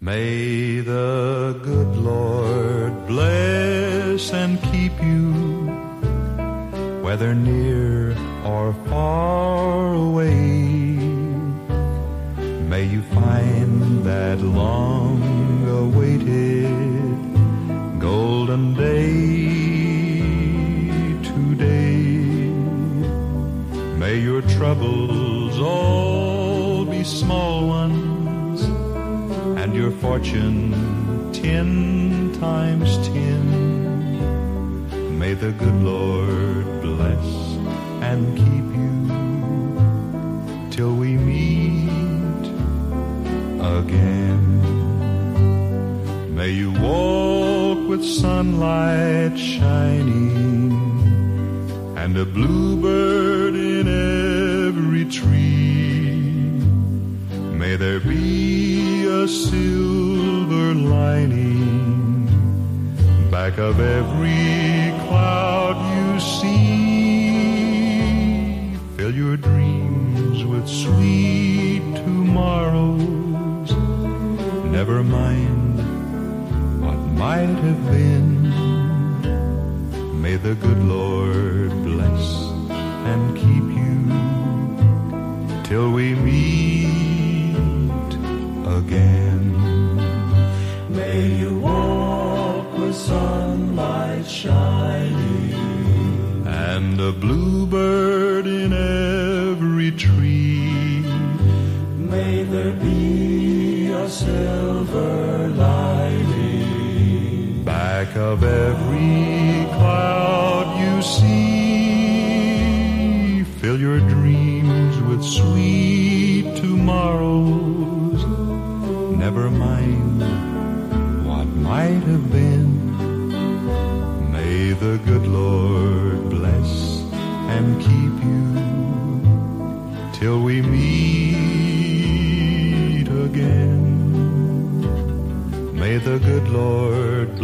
May the good Lord bless and keep you, whether near or far away. May you find that long awaited golden day today. May your troubles all be small ones fortune ten times ten. May the good Lord bless and keep you till we meet again. May you walk with sunlight shining and a bluebird in every tree. May there be a silver lining back of every cloud you see. Fill your dreams with sweet tomorrows. Never mind what might have been. May the good Lord bless and keep you till we meet again. May you walk with sunlight shining and a bluebird in every tree. May there be a silver lining back of every cloud you see. Have been. May the good Lord bless and keep you till we meet again. May the good Lord